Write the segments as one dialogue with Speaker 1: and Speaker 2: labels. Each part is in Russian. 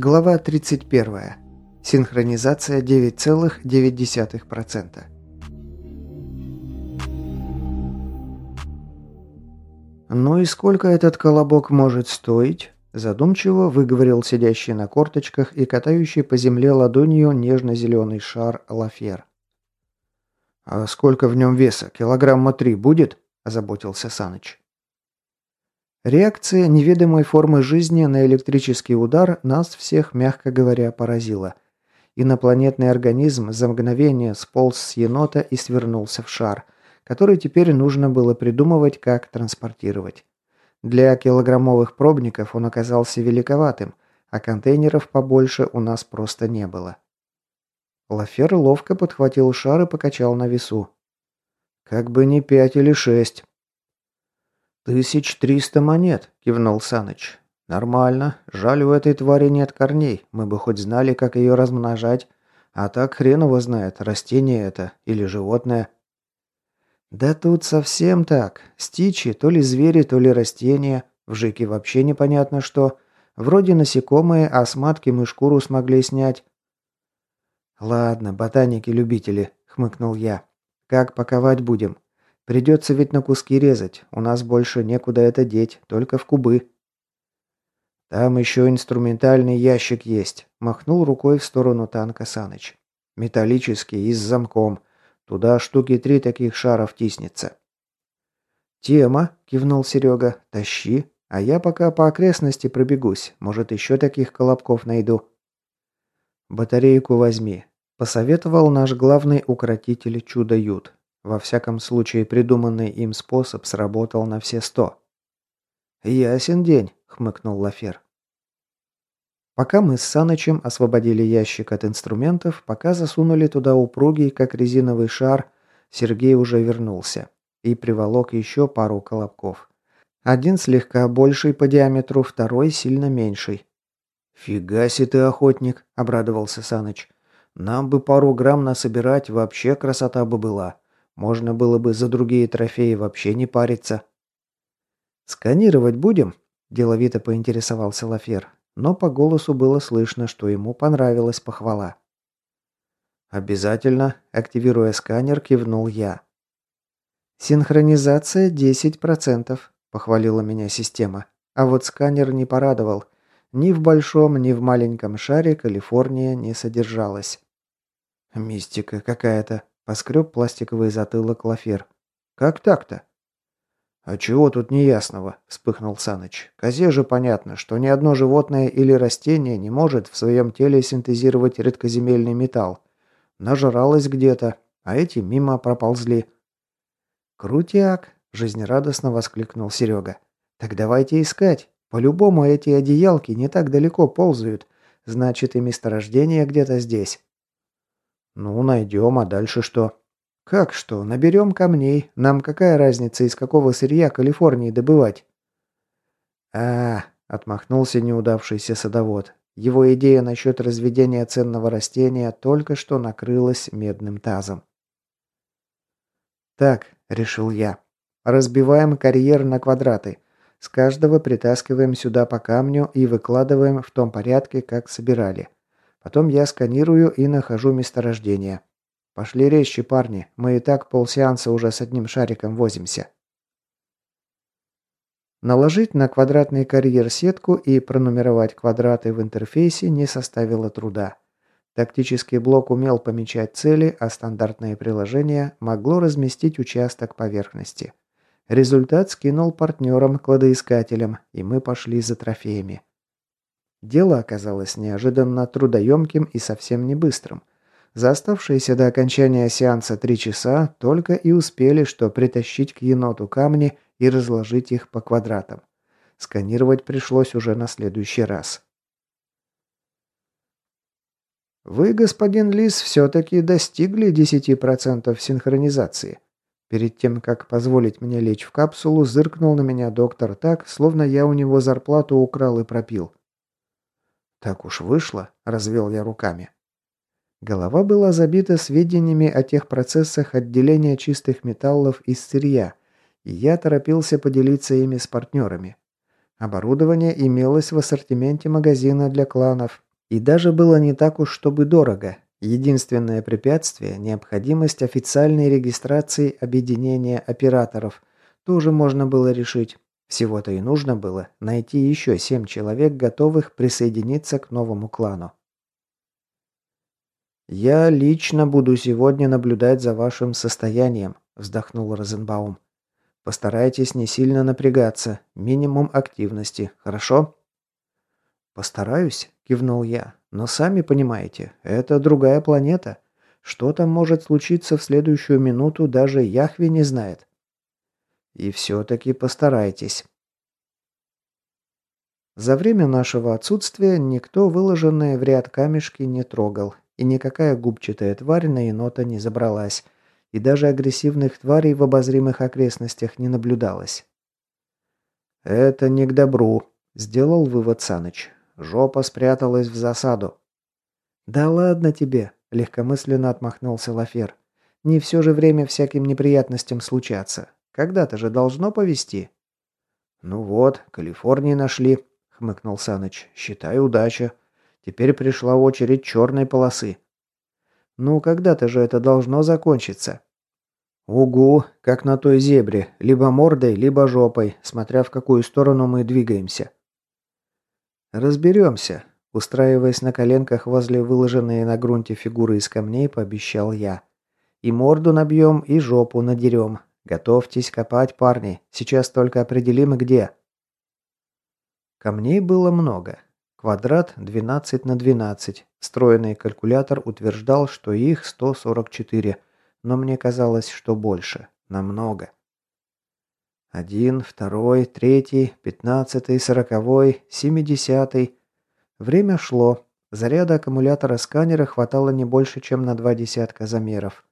Speaker 1: Глава 31. Синхронизация 9,9%. «Ну и сколько этот колобок может стоить?» Задумчиво выговорил сидящий на корточках и катающий по земле ладонью нежно-зеленый шар Лафер. «А сколько в нем веса? Килограмма три будет?» – озаботился Саныч. Реакция неведомой формы жизни на электрический удар нас всех, мягко говоря, поразила. Инопланетный организм за мгновение сполз с енота и свернулся в шар, который теперь нужно было придумывать, как транспортировать. Для килограммовых пробников он оказался великоватым, а контейнеров побольше у нас просто не было. Лафер ловко подхватил шар и покачал на весу. «Как бы не пять или шесть». «Тысяч триста монет», – кивнул Саныч. «Нормально. Жаль, у этой твари нет корней. Мы бы хоть знали, как ее размножать. А так хрен его знает, растение это или животное». «Да тут совсем так. Стичи, то ли звери, то ли растения. В жике вообще непонятно что. Вроде насекомые, а с матки мы шкуру смогли снять». «Ладно, ботаники-любители», — хмыкнул я. «Как паковать будем? Придется ведь на куски резать. У нас больше некуда это деть, только в кубы». «Там еще инструментальный ящик есть», — махнул рукой в сторону танка Саныч. «Металлический и с замком. Туда штуки три таких шаров тиснется. «Тема», – кивнул Серега, – «тащи, а я пока по окрестности пробегусь, может, еще таких колобков найду». «Батарейку возьми», – посоветовал наш главный укротитель чудо-ют. Во всяком случае, придуманный им способ сработал на все сто. «Ясен день», – хмыкнул Лафер. Пока мы с Санычем освободили ящик от инструментов, пока засунули туда упругий, как резиновый шар, Сергей уже вернулся и приволок еще пару колобков. Один слегка больший по диаметру, второй сильно меньший. «Фига себе ты, охотник!» – обрадовался Саныч. «Нам бы пару грамм насобирать, вообще красота бы была. Можно было бы за другие трофеи вообще не париться». «Сканировать будем?» – деловито поинтересовался Лафер но по голосу было слышно, что ему понравилась похвала. «Обязательно», – активируя сканер, кивнул я. «Синхронизация 10%, – похвалила меня система. А вот сканер не порадовал. Ни в большом, ни в маленьком шаре Калифорния не содержалась. «Мистика какая-то», – поскреб пластиковый затылок Лафер. «Как так-то?» «А чего тут неясного?» – вспыхнул Саныч. «Козе же понятно, что ни одно животное или растение не может в своем теле синтезировать редкоземельный металл. Нажралось где-то, а эти мимо проползли». «Крутяк!» – жизнерадостно воскликнул Серега. «Так давайте искать. По-любому эти одеялки не так далеко ползают. Значит, и месторождение где-то здесь». «Ну, найдем, а дальше что?» «Как что? Наберем камней. Нам какая разница, из какого сырья Калифорнии добывать?» а отмахнулся неудавшийся садовод. Его идея насчет разведения ценного растения только что накрылась медным тазом. «Так», — решил я, — «разбиваем карьер на квадраты. С каждого притаскиваем сюда по камню и выкладываем в том порядке, как собирали. Потом я сканирую и нахожу месторождение. Пошли резче, парни. Мы и так полсеанса уже с одним шариком возимся. Наложить на квадратный карьер сетку и пронумеровать квадраты в интерфейсе не составило труда. Тактический блок умел помечать цели, а стандартное приложение могло разместить участок поверхности. Результат скинул партнерам-кладоискателям, и мы пошли за трофеями. Дело оказалось неожиданно трудоемким и совсем не быстрым. За оставшиеся до окончания сеанса три часа только и успели, что притащить к еноту камни и разложить их по квадратам. Сканировать пришлось уже на следующий раз. «Вы, господин Лис, все-таки достигли 10% синхронизации». Перед тем, как позволить мне лечь в капсулу, зыркнул на меня доктор так, словно я у него зарплату украл и пропил. «Так уж вышло», — развел я руками. Голова была забита сведениями о тех процессах отделения чистых металлов из сырья, и я торопился поделиться ими с партнерами. Оборудование имелось в ассортименте магазина для кланов. И даже было не так уж чтобы дорого. Единственное препятствие – необходимость официальной регистрации объединения операторов. Тоже можно было решить. Всего-то и нужно было найти еще семь человек, готовых присоединиться к новому клану. «Я лично буду сегодня наблюдать за вашим состоянием», – вздохнул Розенбаум. «Постарайтесь не сильно напрягаться. Минимум активности. Хорошо?» «Постараюсь», – кивнул я. «Но сами понимаете, это другая планета. Что там может случиться в следующую минуту, даже Яхве не знает. И все-таки постарайтесь. За время нашего отсутствия никто выложенные в ряд камешки не трогал, и никакая губчатая тварь на енота не забралась, и даже агрессивных тварей в обозримых окрестностях не наблюдалось. «Это не к добру», — сделал вывод Саныч. «Жопа спряталась в засаду». «Да ладно тебе», — легкомысленно отмахнулся Лафер. «Не все же время всяким неприятностям случаться. Когда-то же должно повести. «Ну вот, Калифорнии нашли», — хмыкнул Саныч. «Считай, удача. Теперь пришла очередь черной полосы». «Ну, когда-то же это должно закончиться». «Угу, как на той зебре, либо мордой, либо жопой, смотря в какую сторону мы двигаемся». «Разберемся», — устраиваясь на коленках возле выложенной на грунте фигуры из камней, пообещал я. «И морду набьем, и жопу надерем, «Готовьтесь копать, парни. Сейчас только определим где». Камней было много. Квадрат 12 на 12. Встроенный калькулятор утверждал, что их 144, но мне казалось, что больше. Намного. Один, второй, третий, пятнадцатый, сороковой, семидесятый. Время шло. Заряда аккумулятора сканера хватало не больше, чем на два десятка замеров.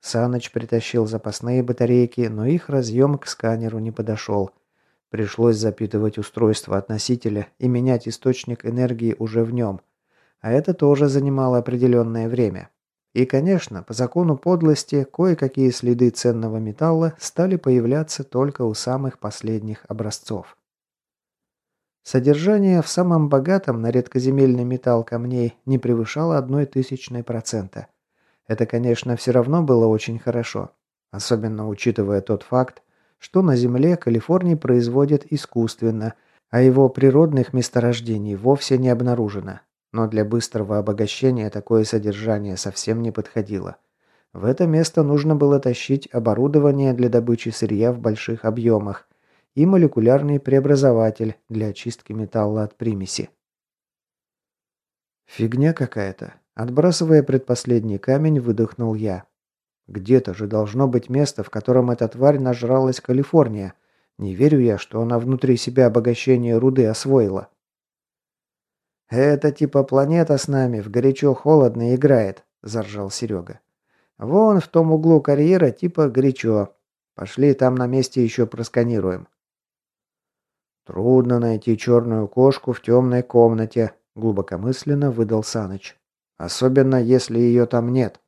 Speaker 1: Саныч притащил запасные батарейки, но их разъем к сканеру не подошел. Пришлось запитывать устройство от носителя и менять источник энергии уже в нем. А это тоже занимало определенное время. И, конечно, по закону подлости, кое-какие следы ценного металла стали появляться только у самых последних образцов. Содержание в самом богатом на редкоземельный металл камней не превышало одной тысячной процента – это, конечно, все равно было очень хорошо, особенно учитывая тот факт, что на Земле Калифорний производят искусственно, а его природных месторождений вовсе не обнаружено. Но для быстрого обогащения такое содержание совсем не подходило. В это место нужно было тащить оборудование для добычи сырья в больших объемах и молекулярный преобразователь для очистки металла от примеси. Фигня какая-то. Отбрасывая предпоследний камень, выдохнул я. Где-то же должно быть место, в котором эта тварь нажралась Калифорния. Не верю я, что она внутри себя обогащение руды освоила. «Это типа планета с нами в горячо-холодно играет», – заржал Серега. «Вон в том углу карьера типа горячо. Пошли там на месте еще просканируем». «Трудно найти черную кошку в темной комнате», – глубокомысленно выдал Саныч. Особенно, если ее там нет.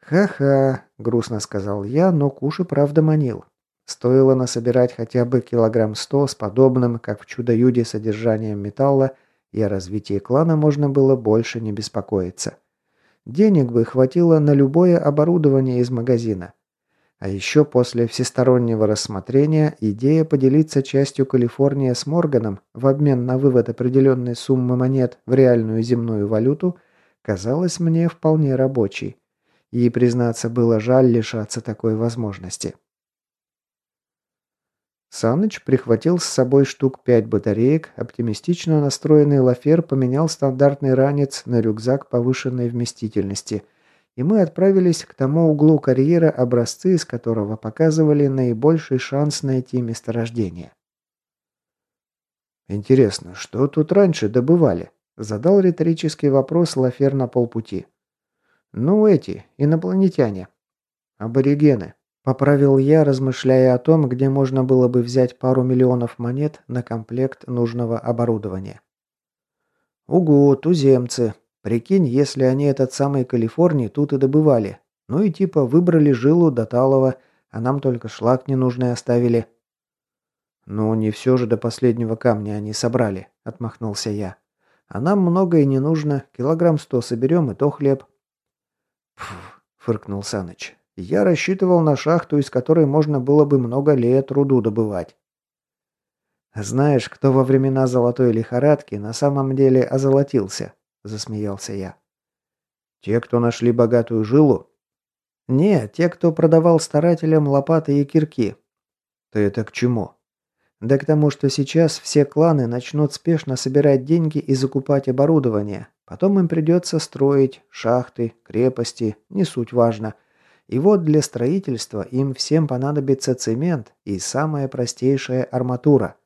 Speaker 1: «Ха-ха», — грустно сказал я, но куши правда манил. Стоило насобирать хотя бы килограмм сто с подобным, как в чудо-юде, содержанием металла, и о развитии клана можно было больше не беспокоиться. Денег бы хватило на любое оборудование из магазина. А еще после всестороннего рассмотрения идея поделиться частью Калифорнии с Морганом в обмен на вывод определенной суммы монет в реальную земную валюту казалась мне вполне рабочей. И, признаться, было жаль лишаться такой возможности. Саныч прихватил с собой штук пять батареек, оптимистично настроенный лафер поменял стандартный ранец на рюкзак повышенной вместительности – и мы отправились к тому углу карьера, образцы из которого показывали наибольший шанс найти месторождение. «Интересно, что тут раньше добывали?» – задал риторический вопрос Лафер на полпути. «Ну, эти, инопланетяне. Аборигены», – поправил я, размышляя о том, где можно было бы взять пару миллионов монет на комплект нужного оборудования. «Угу, туземцы», Прикинь, если они этот самый Калифорний тут и добывали. Ну и типа выбрали жилу до талого, а нам только шлак ненужный оставили. «Ну, не все же до последнего камня они собрали», — отмахнулся я. «А нам многое не нужно. Килограмм сто соберем, и то хлеб». «Пф», — фыркнул Саныч. «Я рассчитывал на шахту, из которой можно было бы много лет руду добывать». «Знаешь, кто во времена золотой лихорадки на самом деле озолотился?» – засмеялся я. «Те, кто нашли богатую жилу?» «Не, те, кто продавал старателям лопаты и кирки». «Ты это к чему?» «Да к тому, что сейчас все кланы начнут спешно собирать деньги и закупать оборудование. Потом им придется строить шахты, крепости, не суть важно. И вот для строительства им всем понадобится цемент и самая простейшая арматура».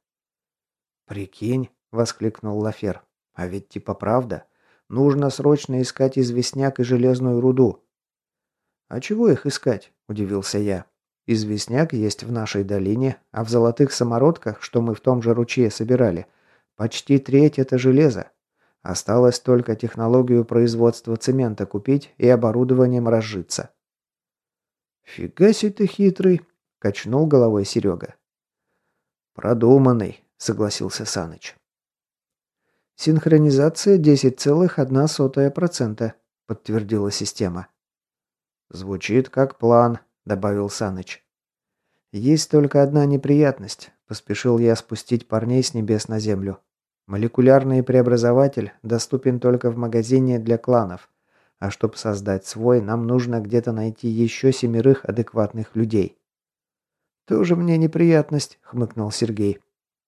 Speaker 1: «Прикинь», — воскликнул Лафер. «А ведь типа правда. Нужно срочно искать известняк и железную руду». «А чего их искать?» – удивился я. «Известняк есть в нашей долине, а в золотых самородках, что мы в том же ручье собирали, почти треть – это железо. Осталось только технологию производства цемента купить и оборудованием разжиться». «Фига себе ты хитрый!» – качнул головой Серега. «Продуманный», – согласился Саныч. «Синхронизация 10,1%, – подтвердила система. «Звучит как план», – добавил Саныч. «Есть только одна неприятность», – поспешил я спустить парней с небес на землю. «Молекулярный преобразователь доступен только в магазине для кланов, а чтобы создать свой, нам нужно где-то найти еще семерых адекватных людей». «Тоже мне неприятность», – хмыкнул Сергей.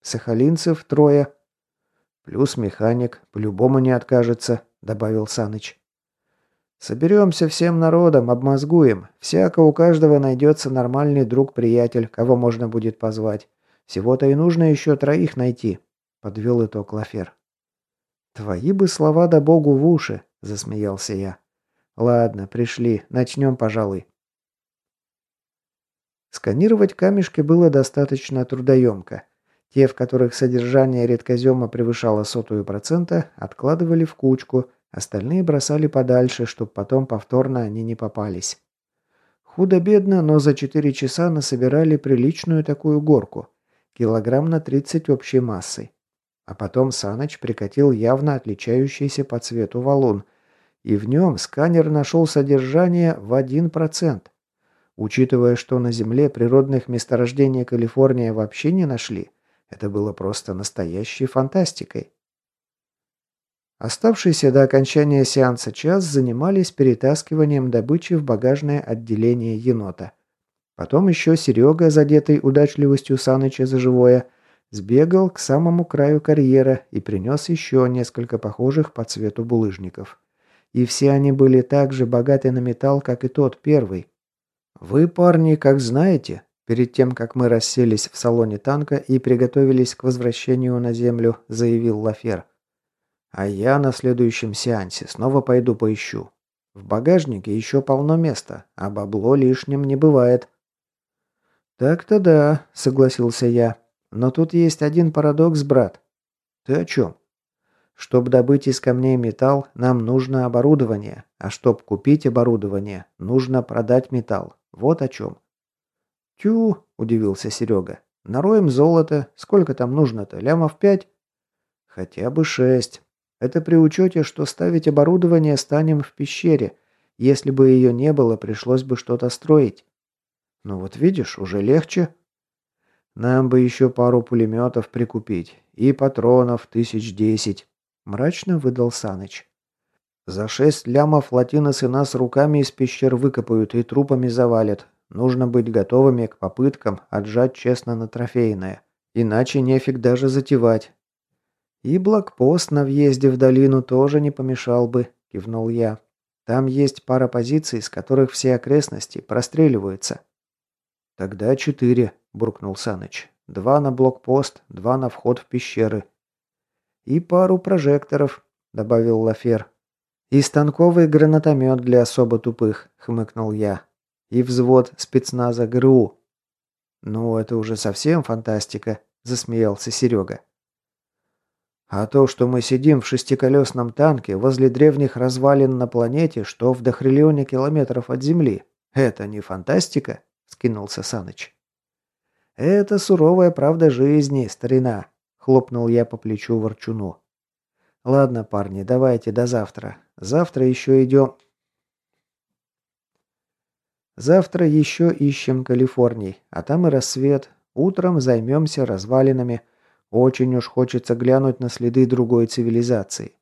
Speaker 1: «Сахалинцев трое, Плюс механик по-любому не откажется», — добавил Саныч. «Соберемся всем народом, обмозгуем. Всяко у каждого найдется нормальный друг-приятель, кого можно будет позвать. Всего-то и нужно еще троих найти», — подвел итог Лафер. «Твои бы слова да богу в уши», — засмеялся я. «Ладно, пришли. Начнем, пожалуй». Сканировать камешки было достаточно трудоемко. Те, в которых содержание редкозема превышало сотую процента, откладывали в кучку, остальные бросали подальше, чтобы потом повторно они не попались. Худо-бедно, но за 4 часа насобирали приличную такую горку. Килограмм на 30 общей массой. А потом Саныч прикатил явно отличающийся по цвету валун, и в нем сканер нашел содержание в 1%. Учитывая, что на Земле природных месторождений Калифорния вообще не нашли, это было просто настоящей фантастикой. Оставшиеся до окончания сеанса час занимались перетаскиванием добычи в багажное отделение енота. Потом еще Серега, задетый удачливостью Саныча за живое, сбегал к самому краю карьера и принес еще несколько похожих по цвету булыжников. И все они были так же богаты на металл, как и тот первый. «Вы, парни, как знаете, Перед тем, как мы расселись в салоне танка и приготовились к возвращению на землю, заявил Лафер. А я на следующем сеансе снова пойду поищу. В багажнике еще полно места, а бабло лишним не бывает. Так-то да, согласился я. Но тут есть один парадокс, брат. Ты о чем? Чтобы добыть из камней металл, нам нужно оборудование, а чтобы купить оборудование, нужно продать металл. Вот о чем. «Тю!» – удивился Серега. «Нароем золото. Сколько там нужно-то? Лямов пять?» «Хотя бы шесть. Это при учете, что ставить оборудование станем в пещере. Если бы ее не было, пришлось бы что-то строить. Ну вот видишь, уже легче. Нам бы еще пару пулеметов прикупить. И патронов тысяч десять. Мрачно выдал Саныч. За шесть лямов латиносы нас руками из пещер выкопают и трупами завалят. Нужно быть готовыми к попыткам отжать честно на трофейное. Иначе нефиг даже затевать. И блокпост на въезде в долину тоже не помешал бы, кивнул я. Там есть пара позиций, с которых все окрестности простреливаются. Тогда четыре, буркнул Саныч. Два на блокпост, два на вход в пещеры. И пару прожекторов, добавил Лафер. И станковый гранатомет для особо тупых, хмыкнул я и взвод спецназа ГРУ. «Ну, это уже совсем фантастика», – засмеялся Серега. «А то, что мы сидим в шестиколесном танке возле древних развалин на планете, что в дохриллионе километров от Земли, это не фантастика?» – скинулся Саныч. «Это суровая правда жизни, старина», — хлопнул я по плечу ворчуну. «Ладно, парни, давайте до завтра. Завтра еще идем...» «Завтра еще ищем Калифорний, а там и рассвет. Утром займемся развалинами. Очень уж хочется глянуть на следы другой цивилизации.